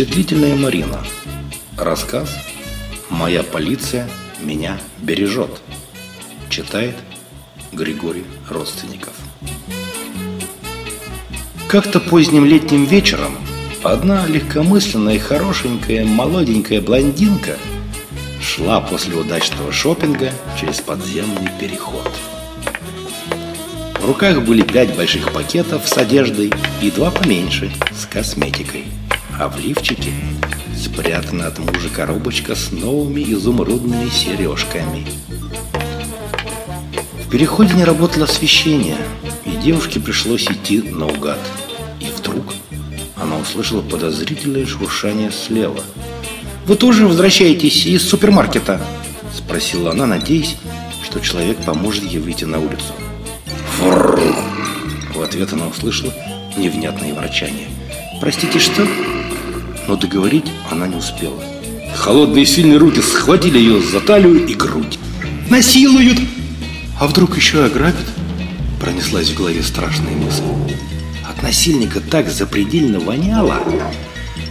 Впечатлительная Марина. Рассказ «Моя полиция меня бережет». Читает Григорий Родственников. Как-то поздним летним вечером одна легкомысленная, хорошенькая, молоденькая блондинка шла после удачного шопинга через подземный переход. В руках были пять больших пакетов с одеждой и два поменьше с косметикой – а в лифчике спрятана от мужа коробочка с новыми изумрудными сережками. В переходе не работало освещение, и девушке пришлось идти наугад. И вдруг она услышала подозрительное шуршание слева. «Вы тоже возвращаетесь из супермаркета?» Спросила она, надеясь, что человек поможет ей выйти на улицу. Фрррр! В ответ она услышала невнятное ворчание. «Простите, что?» Но договорить она не успела. Холодные сильные руки схватили ее за талию и грудь. «Насилуют!» «А вдруг еще ограбят?» Пронеслась в голове страшная мысль. От насильника так запредельно воняло,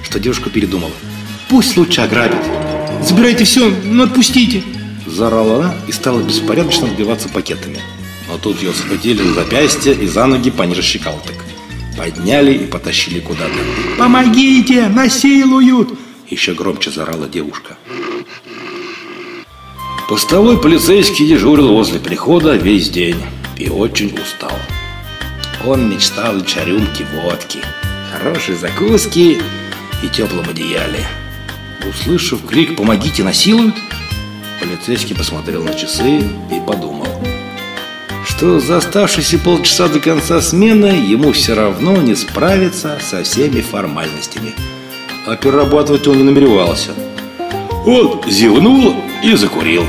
что девушка передумала. «Пусть лучше ограбит! Забирайте все, но отпустите!» Заорала она и стала беспорядочно вбиваться пакетами. Но тут ее схватили за запястья и за ноги пониже щеколоток. Подняли и потащили куда-то. «Помогите! Насилуют!» Еще громче заорала девушка. Постовой полицейский дежурил возле прихода весь день и очень устал. Он мечтал о чарюмке водки, хорошей закуски и теплом одеяле. Услышав крик «Помогите, насилуют!», полицейский посмотрел на часы и подумал – что за оставшиеся полчаса до конца смены ему все равно не справиться со всеми формальностями. А перерабатывать он не намеревался. Он зевнул и закурил.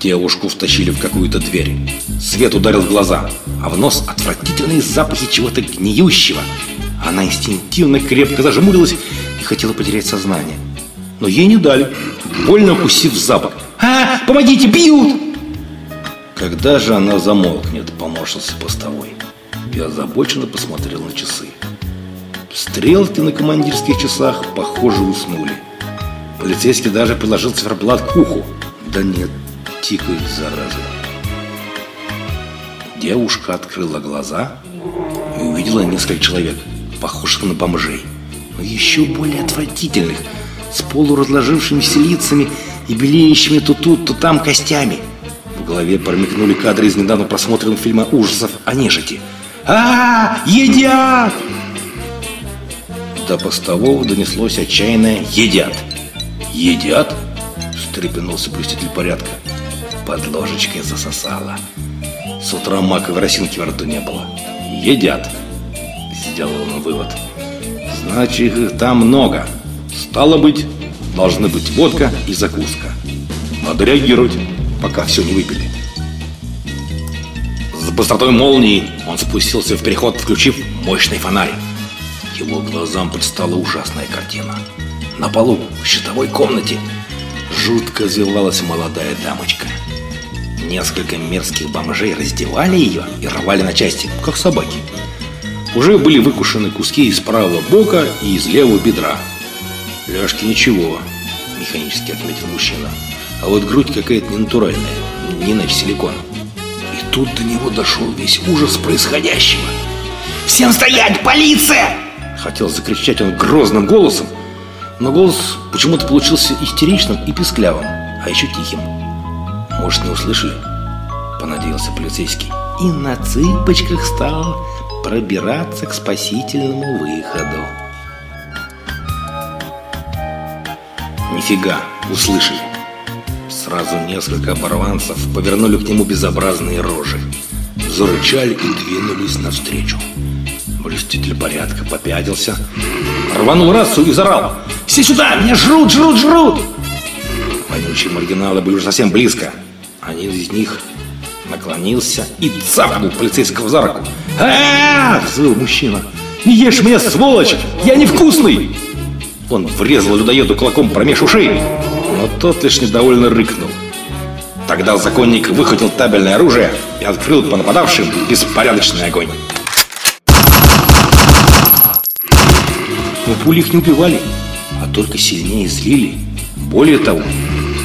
Девушку втащили в какую-то дверь. Свет ударил в глаза, а в нос отвратительные запахи чего-то гниющего. Она инстинктивно крепко зажмурилась и хотела потерять сознание. Но ей не дали, больно укусив запах. «А, помогите, бьют!» Когда же она замолкнет, поморщился постовой. Я озабоченно посмотрел на часы. Стрелки на командирских часах, похоже, уснули. Полицейский даже приложил циферблат к уху. Да нет, тикают, заразы. Девушка открыла глаза и увидела несколько человек, похожих на бомжей, но еще более отвратительных, с полуразложившимися лицами и белеющими то тут, то там костями. В голове промелькнули кадры из недавно просмотренного фильма ужасов о нежити. а, -а, Едят!» До постового донеслось отчаянное «Едят!» «Едят?» – встрепенулся блюститель порядка. Под ложечкой засосало. С утра мака в росинке во рту не было. «Едят!» – сделал он вывод. «Значит, их там много. Стало быть, должны быть водка и закуска. Надо реагировать, пока все не выпили. С быстротой молнии он спустился в переход, включив мощный фонарь. Его глазам предстала ужасная картина. На полу в щитовой комнате жутко извивалась молодая дамочка. Несколько мерзких бомжей раздевали ее и рвали на части, как собаки. Уже были выкушены куски из правого бока и из левого бедра. Ляжки ничего, механически отметил мужчина. А вот грудь какая-то ненатуральная, не иначе силикон. И тут до него дошел весь ужас происходящего. «Всем стоять! Полиция!» Хотел закричать он грозным голосом, но голос почему-то получился истеричным и писклявым, а еще тихим. «Может, не услышали?» – понадеялся полицейский. И на цыпочках стал пробираться к спасительному выходу. Нифига, услышали. Сразу несколько оборванцев повернули к нему безобразные рожи. Зарычали и двинулись навстречу. Блюститель порядка попятился, рванул расу и заорал. «Все сюда! Меня жрут, жрут, жрут!» Вонючие маргиналы были уже совсем близко. Один из них наклонился и цапнул полицейского за руку. а, -а, -а мужчина. «Не ешь меня, сволочь! Я невкусный!» Он врезал людоеду кулаком промеж ушей, но тот лишь недовольно рыкнул. Тогда законник выхватил табельное оружие и открыл по нападавшим беспорядочный огонь. пули их не убивали, а только сильнее злили. Более того,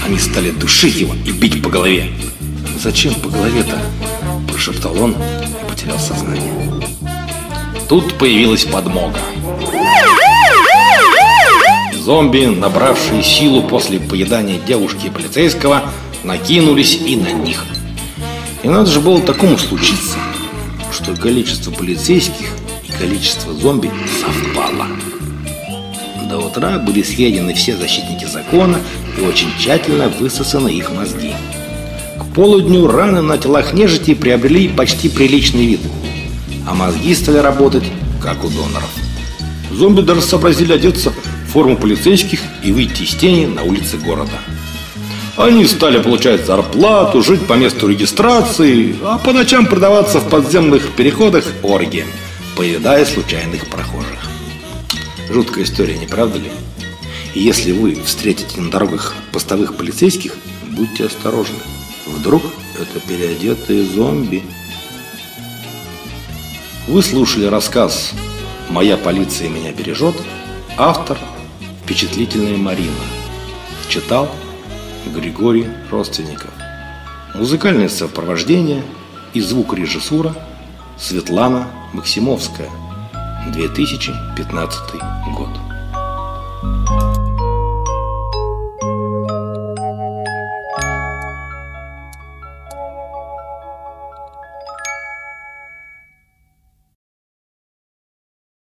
они стали душить его и бить по голове. «Зачем по голове-то?» – прошептал он и потерял сознание. Тут появилась подмога. Зомби, набравшие силу после поедания девушки и полицейского, накинулись и на них. И надо же было такому случиться, что количество полицейских и количество зомби совпало. До утра были съедены все защитники закона и очень тщательно высосаны их мозги. К полудню раны на телах нежити приобрели почти приличный вид, а мозги стали работать, как у доноров. Зомби даже сообразили одеться форму полицейских и выйти из тени на улицы города. Они стали получать зарплату, жить по месту регистрации, а по ночам продаваться в подземных переходах оргием, поедая случайных прохожих. Жуткая история, не правда ли? И если вы встретите на дорогах постовых полицейских, будьте осторожны. Вдруг это переодетые зомби. Вы слушали рассказ «Моя полиция меня бережет». Автор «Впечатлительная Марина». Читал Григорий Родственников. Музыкальное сопровождение и звукорежиссура Светлана Максимовская. 2015 год.